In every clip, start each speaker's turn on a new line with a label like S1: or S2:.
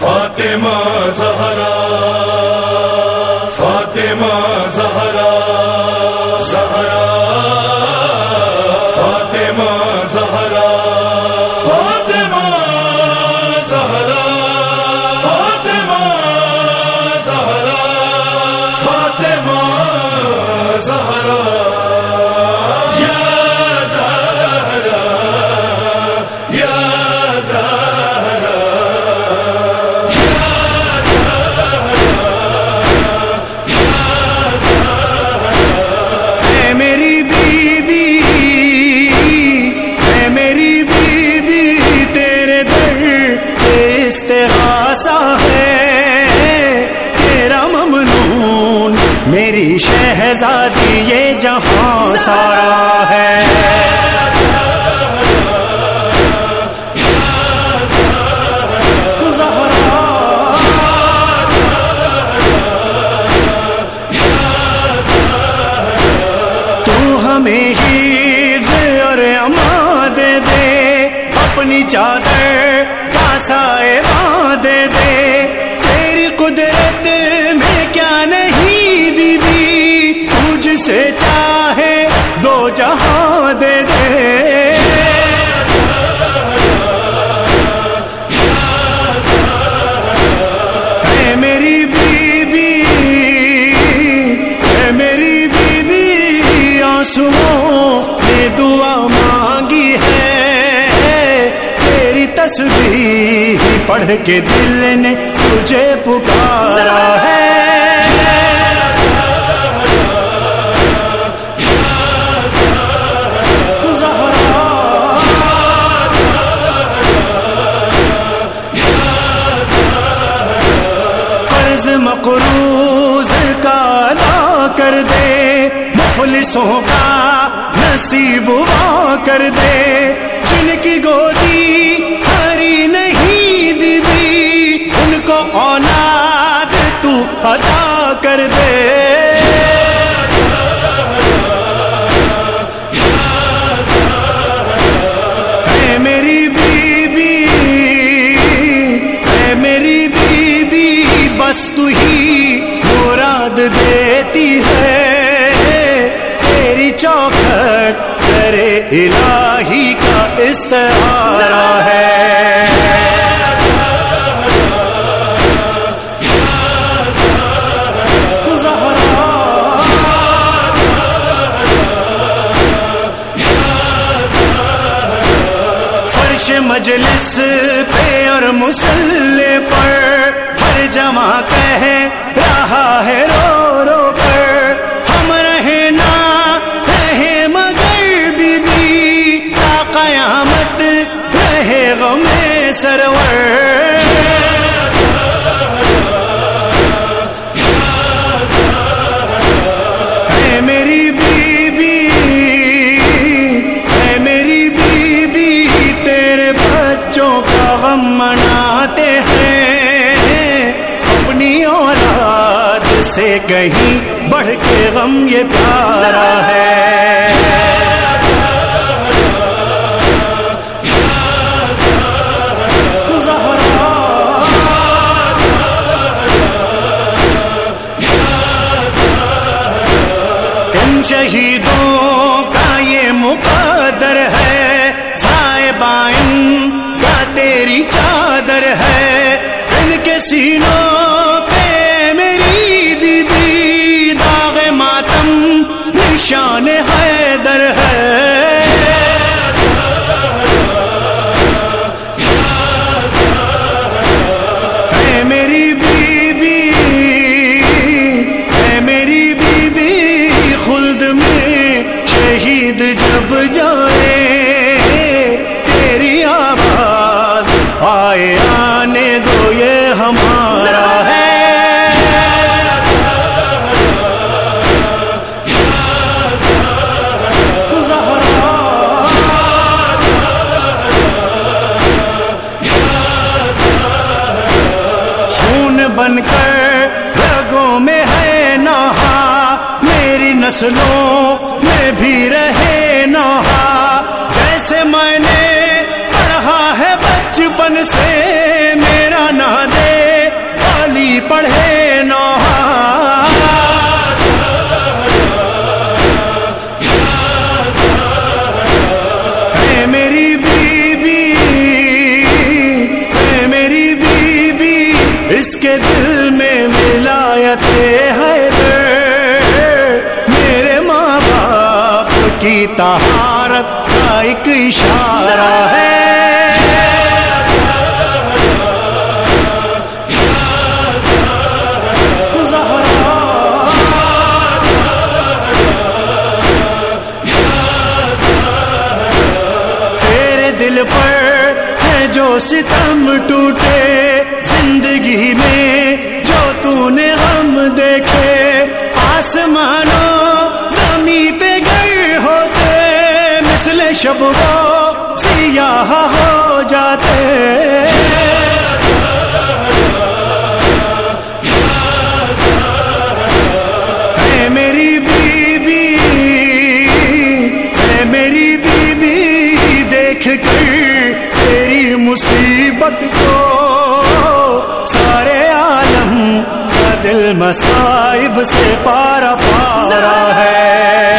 S1: فاطمہ زہرا۔
S2: استغاثہ ہے۔ تیرا ممنون، میری شہزادی، یہ جہاں سارا ہے۔ تو ہمیں حفظ اور اما دے دے، اپنی چادر کا پڑھ کے دل نے تجھے پکارا ہے۔ قرض مقروض کا ادا کر دے مفلسوں کا نصیب وا کر دے۔ جن کی گودی ہری نہیں تو ادا کر دے۔ میری بی میری بی بی بس تو ہی مراد دیتی ہے۔ تیری چوکھٹ کرے الہی کا استعارہ ہے۔ مجلس پہ اور مسلم غم یہ پیارا ہے۔ ہمارا ہے۔ خون بن کر رگوں میں ہے نہا۔ میری نسلوں میں بھی رہے نہا۔ جیسے میں نے پڑھا ہے بچپن سے، میرا نہ پڑھے نوحہ۔ اے میری بیوی، اے میری بیوی، اس کے دل میں ولایت ہے۔ میرے ماں باپ کی طہارت کا ایک اشارہ ہے۔ ستم ٹوٹے زندگی میں جو تو نے ہم دیکھے آسمانوں زمیں پہ گئے ہوتے مثل شب وہ مصائب سے پارا پارا ہے۔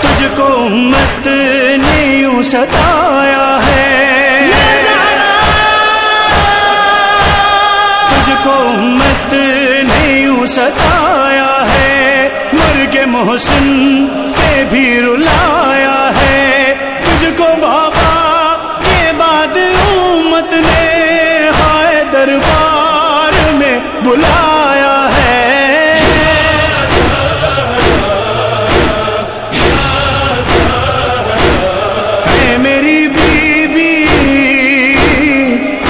S2: تجھ کو امت نے یوں ستایا ہے۔ تجھ کو امت نے یوں ستایا محسن سے بھی رلایا ہے۔ تجھ کو بابا کے بعد امت نے ہائے دربار میں بلایا ہے۔ اے میری بیوی،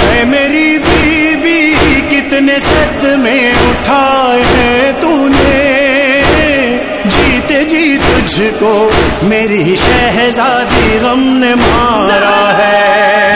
S2: اے میری بیوی، کتنے سد میں اٹھائے تو کو میری شہزادی غم نے مارا ہے۔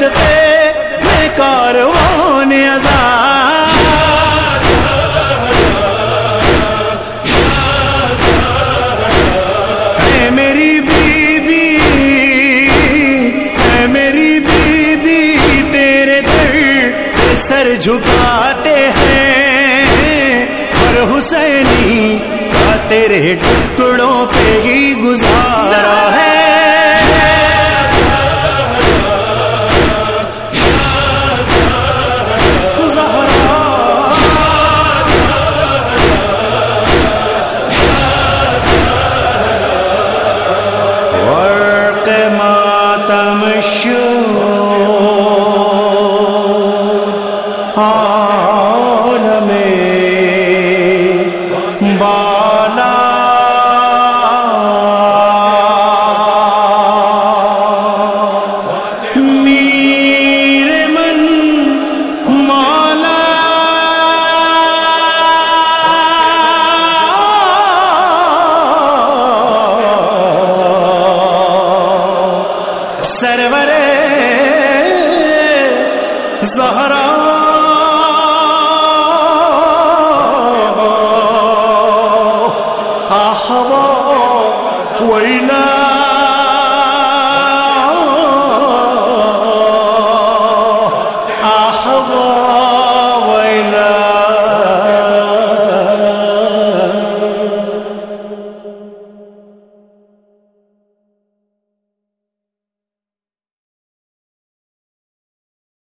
S2: صدقے میں کاروان اے میری بیوی اے میری بیوی تیرے در سر جھکاتے ہیں۔ ہر حسینی تیرے ٹکڑوں پہ ہی گزارا ہے۔ بالا میر من مالا سرور زہرا۔